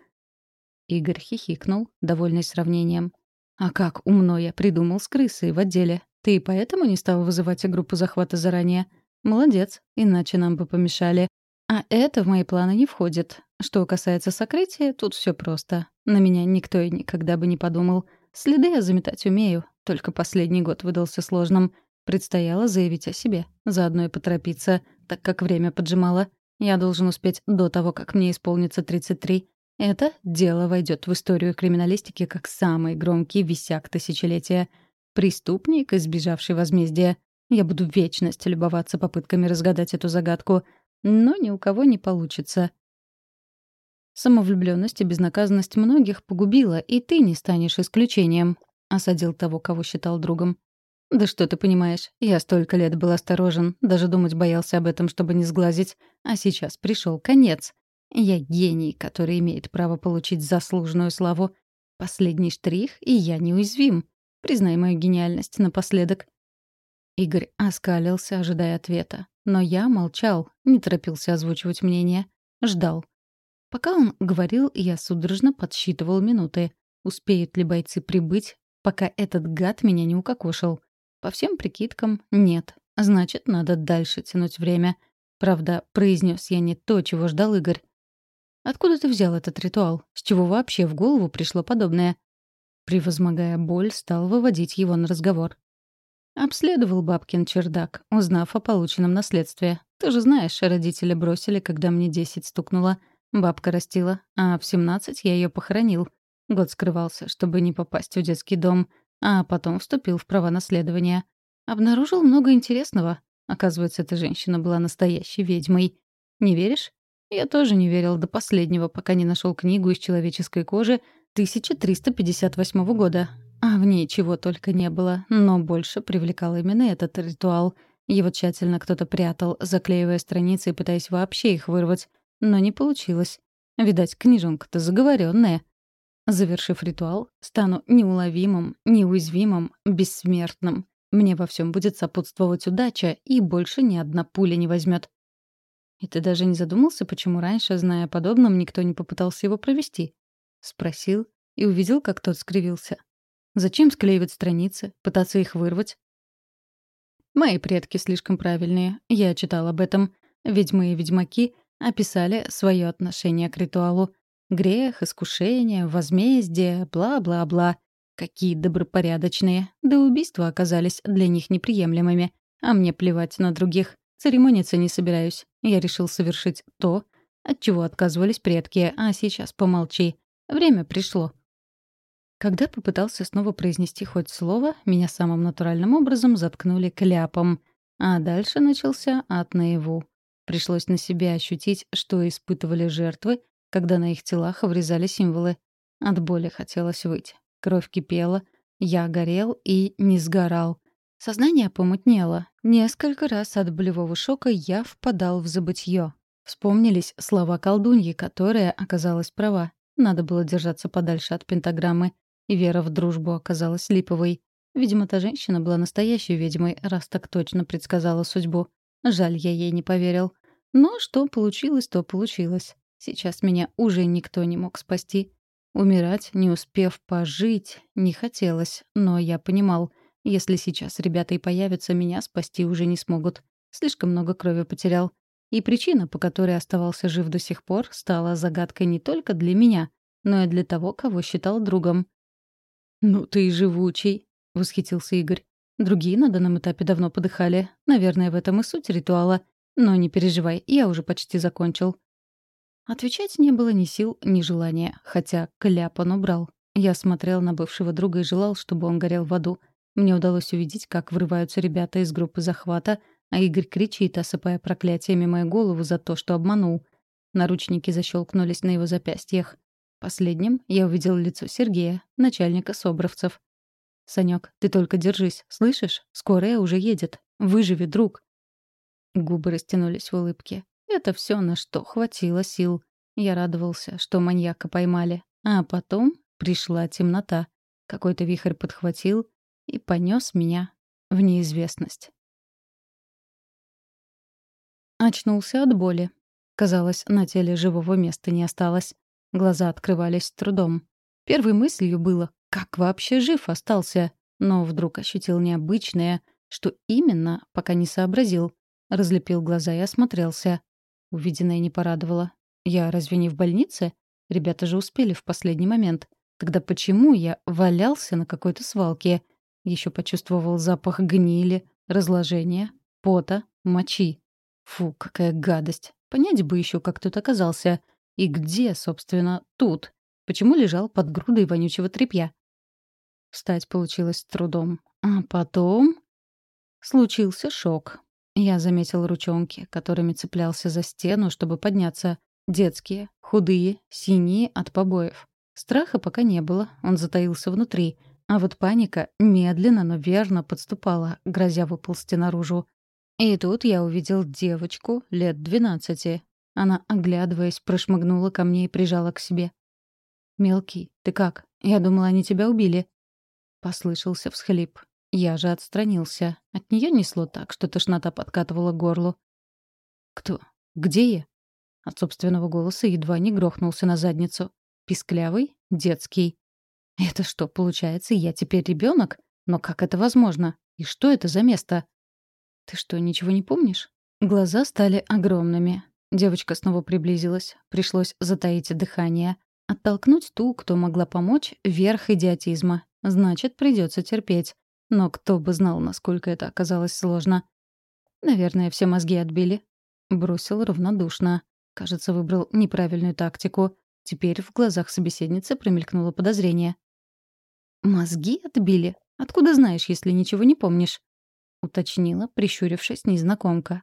Игорь хихикнул, довольный сравнением. «А как умно я придумал с крысой в отделе. Ты и поэтому не стал вызывать группу захвата заранее? Молодец, иначе нам бы помешали. А это в мои планы не входит. Что касается сокрытия, тут все просто. На меня никто и никогда бы не подумал. Следы я заметать умею, только последний год выдался сложным. Предстояло заявить о себе, заодно и поторопиться, так как время поджимало. Я должен успеть до того, как мне исполнится 33. Это дело войдет в историю криминалистики как самый громкий висяк тысячелетия. Преступник, избежавший возмездия. Я буду вечность любоваться попытками разгадать эту загадку. Но ни у кого не получится. Самовлюбленность и безнаказанность многих погубила, и ты не станешь исключением», — осадил того, кого считал другом. «Да что ты понимаешь, я столько лет был осторожен, даже думать боялся об этом, чтобы не сглазить, а сейчас пришел конец. Я гений, который имеет право получить заслуженную славу. Последний штрих, и я неуязвим. Признай мою гениальность напоследок». Игорь оскалился, ожидая ответа. Но я молчал, не торопился озвучивать мнение. Ждал. Пока он говорил, я судорожно подсчитывал минуты. Успеют ли бойцы прибыть, пока этот гад меня не укокошил? По всем прикидкам, нет. Значит, надо дальше тянуть время. Правда, произнес я не то, чего ждал Игорь. «Откуда ты взял этот ритуал? С чего вообще в голову пришло подобное?» Превозмогая боль, стал выводить его на разговор. Обследовал бабкин чердак, узнав о полученном наследстве. Ты же знаешь, родители бросили, когда мне десять стукнуло. Бабка растила, а в 17 я ее похоронил. Год скрывался, чтобы не попасть в детский дом, а потом вступил в права наследования. Обнаружил много интересного. Оказывается, эта женщина была настоящей ведьмой. Не веришь? Я тоже не верил до последнего, пока не нашел книгу из человеческой кожи 1358 года. А в ней чего только не было, но больше привлекал именно этот ритуал. Его тщательно кто-то прятал, заклеивая страницы и пытаясь вообще их вырвать. Но не получилось. Видать, книжонка-то заговоренная. Завершив ритуал, стану неуловимым, неуязвимым, бессмертным. Мне во всем будет сопутствовать удача, и больше ни одна пуля не возьмет. «И ты даже не задумался, почему раньше, зная о подобном, никто не попытался его провести?» — спросил и увидел, как тот скривился. «Зачем склеивать страницы, пытаться их вырвать?» «Мои предки слишком правильные. Я читал об этом. Ведьмы и ведьмаки описали свое отношение к ритуалу. Грех, искушение, возмездие, бла-бла-бла. Какие добропорядочные. Да убийства оказались для них неприемлемыми. А мне плевать на других. Церемониться не собираюсь. Я решил совершить то, от чего отказывались предки, а сейчас помолчи. Время пришло. Когда попытался снова произнести хоть слово, меня самым натуральным образом заткнули кляпом. А дальше начался ад наяву. Пришлось на себе ощутить, что испытывали жертвы, когда на их телах врезали символы. От боли хотелось выйти. Кровь кипела, я горел и не сгорал. Сознание помутнело. Несколько раз от болевого шока я впадал в забытье. Вспомнились слова колдуньи, которая оказалась права. Надо было держаться подальше от пентаграммы. И вера в дружбу оказалась липовой. Видимо, та женщина была настоящей ведьмой, раз так точно предсказала судьбу. Жаль, я ей не поверил. Но что получилось, то получилось. Сейчас меня уже никто не мог спасти. Умирать, не успев пожить, не хотелось, но я понимал — если сейчас ребята и появятся, меня спасти уже не смогут. Слишком много крови потерял. И причина, по которой оставался жив до сих пор, стала загадкой не только для меня, но и для того, кого считал другом. «Ну ты и живучий», — восхитился Игорь. «Другие на данном этапе давно подыхали. Наверное, в этом и суть ритуала. Но не переживай, я уже почти закончил». Отвечать не было ни сил, ни желания, хотя кляп он убрал. Я смотрел на бывшего друга и желал, чтобы он горел в аду. Мне удалось увидеть, как врываются ребята из группы захвата, а Игорь кричит, осыпая проклятиями мою голову за то, что обманул. Наручники защелкнулись на его запястьях. Последним я увидел лицо Сергея, начальника Собровцев. «Санёк, ты только держись, слышишь? Скорая уже едет. Выживи, друг!» Губы растянулись в улыбке. Это все, на что хватило сил. Я радовался, что маньяка поймали. А потом пришла темнота. Какой-то вихрь подхватил, и понес меня в неизвестность. Очнулся от боли. Казалось, на теле живого места не осталось. Глаза открывались с трудом. Первой мыслью было, как вообще жив остался, но вдруг ощутил необычное, что именно, пока не сообразил. Разлепил глаза и осмотрелся. Увиденное не порадовало. Я разве не в больнице? Ребята же успели в последний момент. Тогда почему я валялся на какой-то свалке? Еще почувствовал запах гнили, разложения, пота, мочи. Фу, какая гадость. Понять бы еще, как тут оказался. И где, собственно, тут? Почему лежал под грудой вонючего тряпья? Встать получилось с трудом. А потом... Случился шок. Я заметил ручонки, которыми цеплялся за стену, чтобы подняться. Детские, худые, синие от побоев. Страха пока не было, он затаился внутри. А вот паника медленно, но верно подступала, грозя выползти наружу. И тут я увидел девочку лет двенадцати. Она, оглядываясь, прошмыгнула ко мне и прижала к себе. «Мелкий, ты как? Я думала, они тебя убили». Послышался всхлип. Я же отстранился. От нее несло так, что тошнота подкатывала горлу. «Кто? Где я?» От собственного голоса едва не грохнулся на задницу. Писклявый? Детский. Это что, получается, я теперь ребенок? Но как это возможно? И что это за место? Ты что, ничего не помнишь? Глаза стали огромными. Девочка снова приблизилась. Пришлось затаить дыхание. Оттолкнуть ту, кто могла помочь, верх идиотизма. Значит, придется терпеть. Но кто бы знал, насколько это оказалось сложно. Наверное, все мозги отбили. Бросил равнодушно. Кажется, выбрал неправильную тактику. Теперь в глазах собеседницы промелькнуло подозрение. «Мозги отбили? Откуда знаешь, если ничего не помнишь?» — уточнила, прищурившись незнакомка.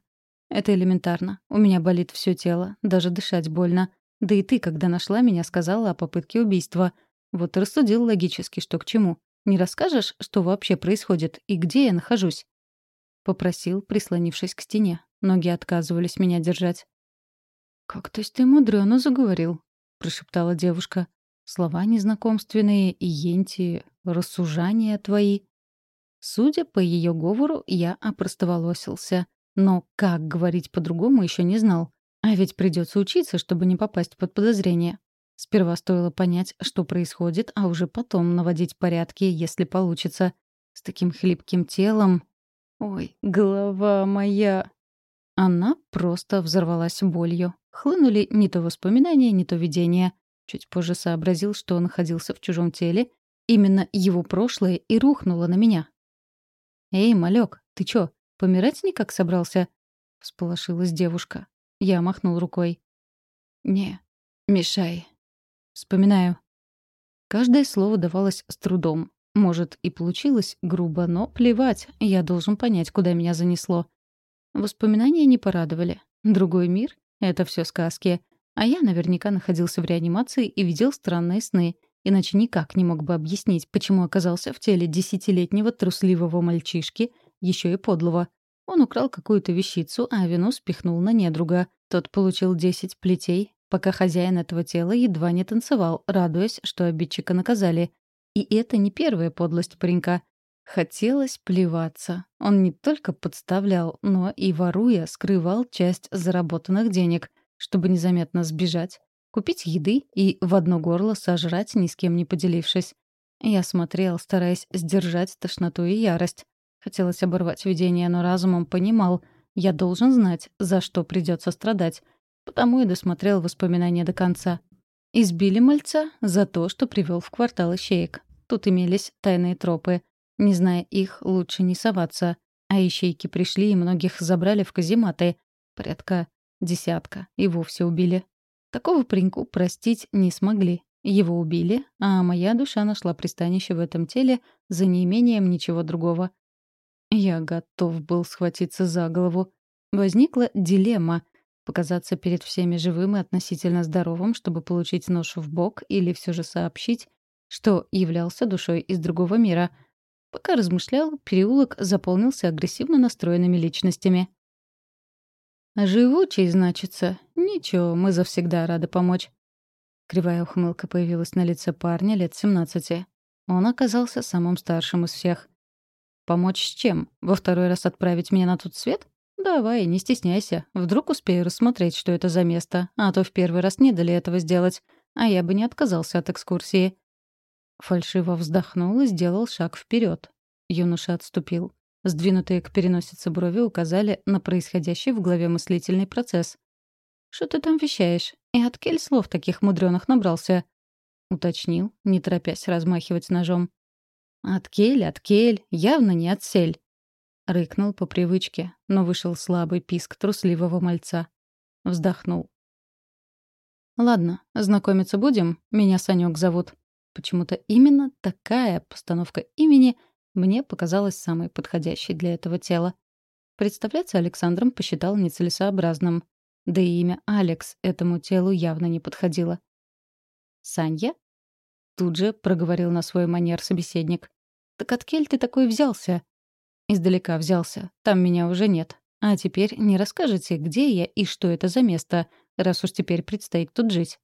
«Это элементарно. У меня болит все тело, даже дышать больно. Да и ты, когда нашла меня, сказала о попытке убийства. Вот и рассудил логически, что к чему. Не расскажешь, что вообще происходит и где я нахожусь?» Попросил, прислонившись к стене. Ноги отказывались меня держать. «Как-то ты мудрёно заговорил», — прошептала девушка. Слова незнакомственные и енти, рассужания твои. Судя по ее говору, я опростоволосился. Но как говорить по-другому еще не знал. А ведь придется учиться, чтобы не попасть под подозрение. Сперва стоило понять, что происходит, а уже потом наводить порядки, если получится. С таким хлипким телом... Ой, голова моя... Она просто взорвалась болью. Хлынули не то воспоминания, не то видения. Чуть позже сообразил, что он находился в чужом теле. Именно его прошлое и рухнуло на меня. «Эй, малек, ты чё, помирать никак собрался?» — всполошилась девушка. Я махнул рукой. «Не, мешай». Вспоминаю. Каждое слово давалось с трудом. Может, и получилось грубо, но плевать, я должен понять, куда меня занесло. Воспоминания не порадовали. Другой мир — это все сказки. А я наверняка находился в реанимации и видел странные сны. Иначе никак не мог бы объяснить, почему оказался в теле десятилетнего трусливого мальчишки, еще и подлого. Он украл какую-то вещицу, а вину спихнул на недруга. Тот получил десять плетей, пока хозяин этого тела едва не танцевал, радуясь, что обидчика наказали. И это не первая подлость паренька. Хотелось плеваться. Он не только подставлял, но и, воруя, скрывал часть заработанных денег, чтобы незаметно сбежать, купить еды и в одно горло сожрать, ни с кем не поделившись. Я смотрел, стараясь сдержать тошноту и ярость. Хотелось оборвать видение, но разумом понимал, я должен знать, за что придется страдать. Потому и досмотрел воспоминания до конца. Избили мальца за то, что привел в квартал ищеек. Тут имелись тайные тропы. Не зная их, лучше не соваться. А ищейки пришли и многих забрали в казематы. Порядка десятка. И вовсе убили. Такого пареньку простить не смогли. Его убили, а моя душа нашла пристанище в этом теле за неимением ничего другого. Я готов был схватиться за голову. Возникла дилемма — показаться перед всеми живым и относительно здоровым, чтобы получить нож в бок, или все же сообщить, что являлся душой из другого мира. Пока размышлял, переулок заполнился агрессивно настроенными личностями. «Живучий, значится. Ничего, мы завсегда рады помочь». Кривая ухмылка появилась на лице парня лет семнадцати. Он оказался самым старшим из всех. Помочь с чем? Во второй раз отправить меня на тот свет? Давай, не стесняйся. Вдруг успею рассмотреть, что это за место. А то в первый раз не дали этого сделать. А я бы не отказался от экскурсии. Фальшиво вздохнул и сделал шаг вперед. Юноша отступил. Сдвинутые к переносице брови указали на происходящий в голове мыслительный процесс. «Что ты там вещаешь? И от кель слов таких мудрёных набрался?» — уточнил, не торопясь размахивать ножом. «Откель, откель, явно не отсель!» Рыкнул по привычке, но вышел слабый писк трусливого мальца. Вздохнул. «Ладно, знакомиться будем. Меня Санёк зовут». Почему-то именно такая постановка имени мне показалась самой подходящей для этого тела. Представляться Александром посчитал нецелесообразным. Да и имя Алекс этому телу явно не подходило. «Санья?» Тут же проговорил на свой манер собеседник. «Так от кель ты такой взялся?» «Издалека взялся. Там меня уже нет. А теперь не расскажете, где я и что это за место, раз уж теперь предстоит тут жить».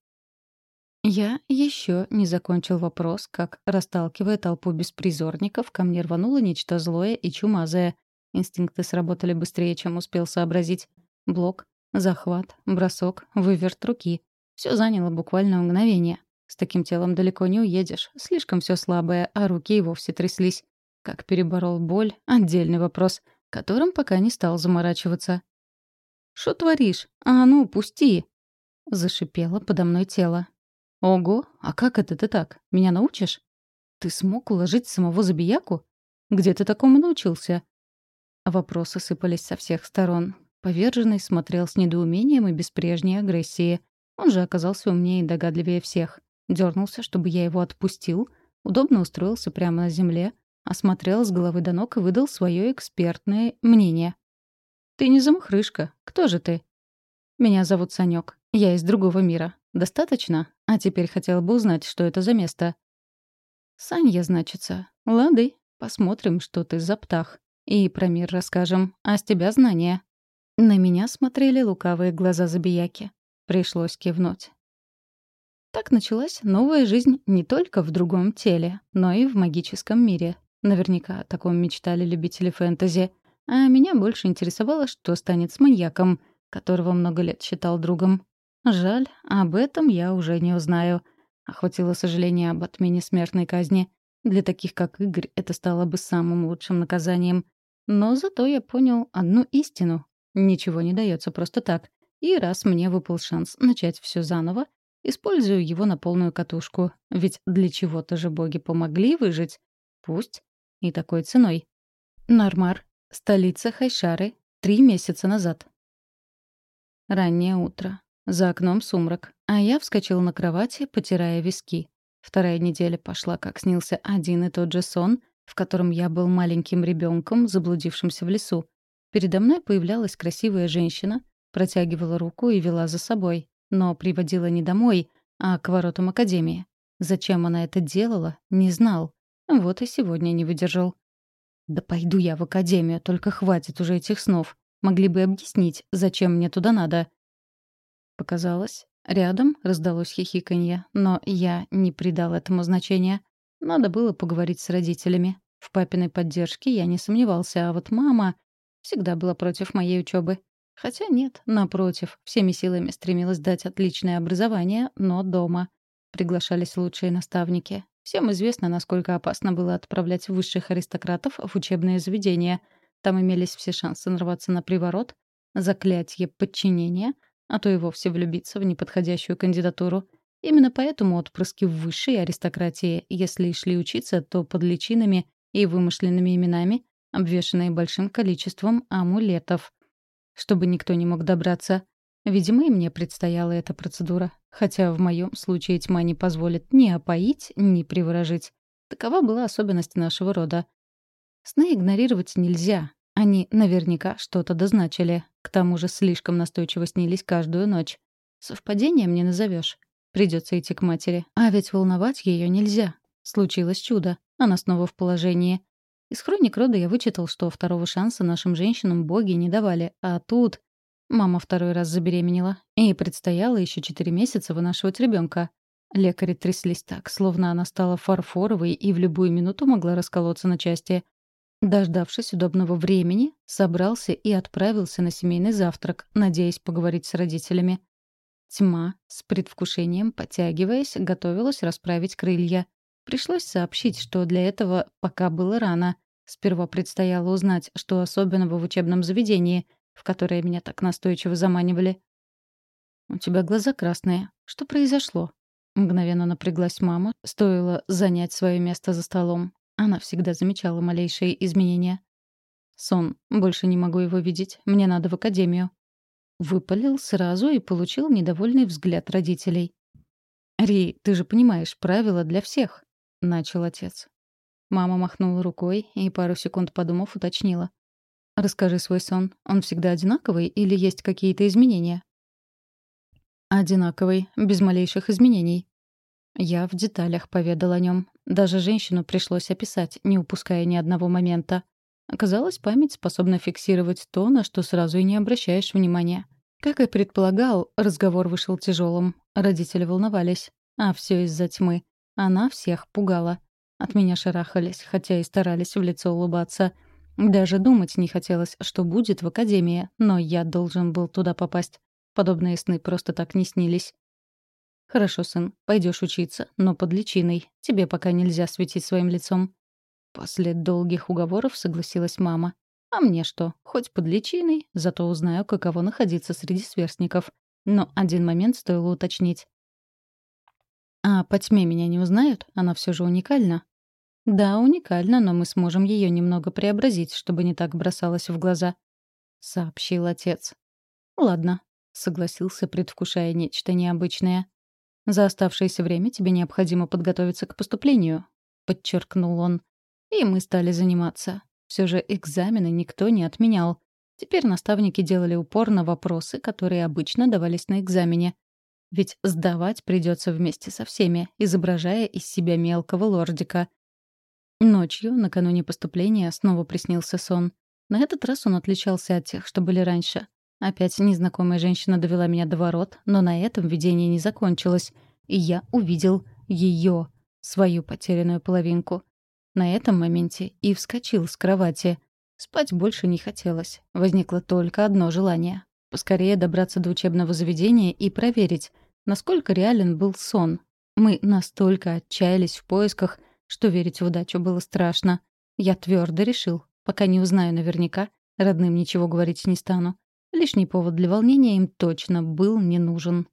Я еще не закончил вопрос, как, расталкивая толпу беспризорников, ко мне рвануло нечто злое и чумазое. Инстинкты сработали быстрее, чем успел сообразить. Блок, захват, бросок, выверт руки. Все заняло буквально мгновение. С таким телом далеко не уедешь. Слишком все слабое, а руки и вовсе тряслись. Как переборол боль — отдельный вопрос, которым пока не стал заморачиваться. «Что творишь? А ну, пусти!» — зашипело подо мной тело. «Ого, а как это ты так? Меня научишь?» «Ты смог уложить самого забияку? Где ты такому научился?» Вопросы сыпались со всех сторон. Поверженный смотрел с недоумением и без прежней агрессии. Он же оказался умнее и догадливее всех дернулся, чтобы я его отпустил, удобно устроился прямо на земле, осмотрел с головы до ног и выдал свое экспертное мнение. «Ты не замухрышка. Кто же ты?» «Меня зовут Санек. Я из другого мира. Достаточно? А теперь хотела бы узнать, что это за место». «Санья, значится. Лады. Посмотрим, что ты за птах. И про мир расскажем. А с тебя знания». На меня смотрели лукавые глаза забияки. Пришлось кивнуть. Так началась новая жизнь не только в другом теле, но и в магическом мире. Наверняка о таком мечтали любители фэнтези. А меня больше интересовало, что станет с маньяком. которого много лет считал другом. Жаль, об этом я уже не узнаю. Охватило сожаление об отмене смертной казни. Для таких, как Игорь, это стало бы самым лучшим наказанием. Но зато я понял одну истину. Ничего не дается просто так. И раз мне выпал шанс начать все заново, использую его на полную катушку. Ведь для чего-то же боги помогли выжить. Пусть. И такой ценой. Нармар. Столица Хайшары. Три месяца назад. Раннее утро. За окном сумрак. А я вскочил на кровати, потирая виски. Вторая неделя пошла, как снился один и тот же сон, в котором я был маленьким ребенком, заблудившимся в лесу. Передо мной появлялась красивая женщина, протягивала руку и вела за собой, но приводила не домой, а к воротам академии. Зачем она это делала, не знал. Вот и сегодня не выдержал. «Да пойду я в академию, только хватит уже этих снов. Могли бы объяснить, зачем мне туда надо». Показалось, Рядом раздалось хихиканье, но я не придал этому значения. Надо было поговорить с родителями. В папиной поддержке я не сомневался, а вот мама всегда была против моей учебы. Хотя нет, напротив, всеми силами стремилась дать отличное образование, но дома. Приглашались лучшие наставники. Всем известно, насколько опасно было отправлять высших аристократов в учебные заведения. Там имелись все шансы нарваться на приворот, заклятие подчинения — а то и вовсе влюбиться в неподходящую кандидатуру. Именно поэтому отпрыски высшей аристократии, если и шли учиться, то под личинами и вымышленными именами, обвешанные большим количеством амулетов. Чтобы никто не мог добраться. Видимо, и мне предстояла эта процедура. Хотя в моем случае тьма не позволит ни опоить, ни приворожить. Такова была особенность нашего рода. Сны игнорировать нельзя, они наверняка что-то дозначили. К тому же слишком настойчиво снились каждую ночь. Совпадением не назовешь. Придется идти к матери. А ведь волновать ее нельзя. Случилось чудо. Она снова в положении. Из хроник рода я вычитал, что второго шанса нашим женщинам боги не давали. А тут... Мама второй раз забеременела. И предстояло еще четыре месяца вынашивать ребенка. Лекари тряслись так, словно она стала фарфоровой и в любую минуту могла расколоться на части. Дождавшись удобного времени, собрался и отправился на семейный завтрак, надеясь поговорить с родителями. Тьма, с предвкушением потягиваясь, готовилась расправить крылья. Пришлось сообщить, что для этого пока было рано. Сперва предстояло узнать, что особенного в учебном заведении, в которое меня так настойчиво заманивали. «У тебя глаза красные. Что произошло?» Мгновенно напряглась мама, стоило занять свое место за столом. Она всегда замечала малейшие изменения. «Сон. Больше не могу его видеть. Мне надо в академию». Выпалил сразу и получил недовольный взгляд родителей. «Ри, ты же понимаешь, правила для всех», — начал отец. Мама махнула рукой и, пару секунд подумав, уточнила. «Расскажи свой сон. Он всегда одинаковый или есть какие-то изменения?» «Одинаковый, без малейших изменений», я в деталях поведал о нем. Даже женщину пришлось описать, не упуская ни одного момента. Оказалось, память способна фиксировать то, на что сразу и не обращаешь внимания. Как и предполагал, разговор вышел тяжелым. Родители волновались. А все из-за тьмы. Она всех пугала. От меня шарахались, хотя и старались в лицо улыбаться. Даже думать не хотелось, что будет в академии, но я должен был туда попасть. Подобные сны просто так не снились. «Хорошо, сын, пойдешь учиться, но под личиной. Тебе пока нельзя светить своим лицом». После долгих уговоров согласилась мама. «А мне что? Хоть под личиной, зато узнаю, каково находиться среди сверстников. Но один момент стоило уточнить. «А по тьме меня не узнают? Она все же уникальна?» «Да, уникальна, но мы сможем ее немного преобразить, чтобы не так бросалась в глаза», — сообщил отец. «Ладно», — согласился, предвкушая нечто необычное. За оставшееся время тебе необходимо подготовиться к поступлению», — подчеркнул он. И мы стали заниматься. Все же экзамены никто не отменял. Теперь наставники делали упор на вопросы, которые обычно давались на экзамене. Ведь сдавать придется вместе со всеми, изображая из себя мелкого лордика. Ночью, накануне поступления, снова приснился сон. На этот раз он отличался от тех, что были раньше. Опять незнакомая женщина довела меня до ворот, но на этом видение не закончилось, и я увидел ее, свою потерянную половинку. На этом моменте и вскочил с кровати. Спать больше не хотелось. Возникло только одно желание Поскорее добраться до учебного заведения и проверить, насколько реален был сон. Мы настолько отчаялись в поисках, что верить в удачу было страшно. Я твердо решил, пока не узнаю наверняка, родным ничего говорить не стану. Лишний повод для волнения им точно был не нужен.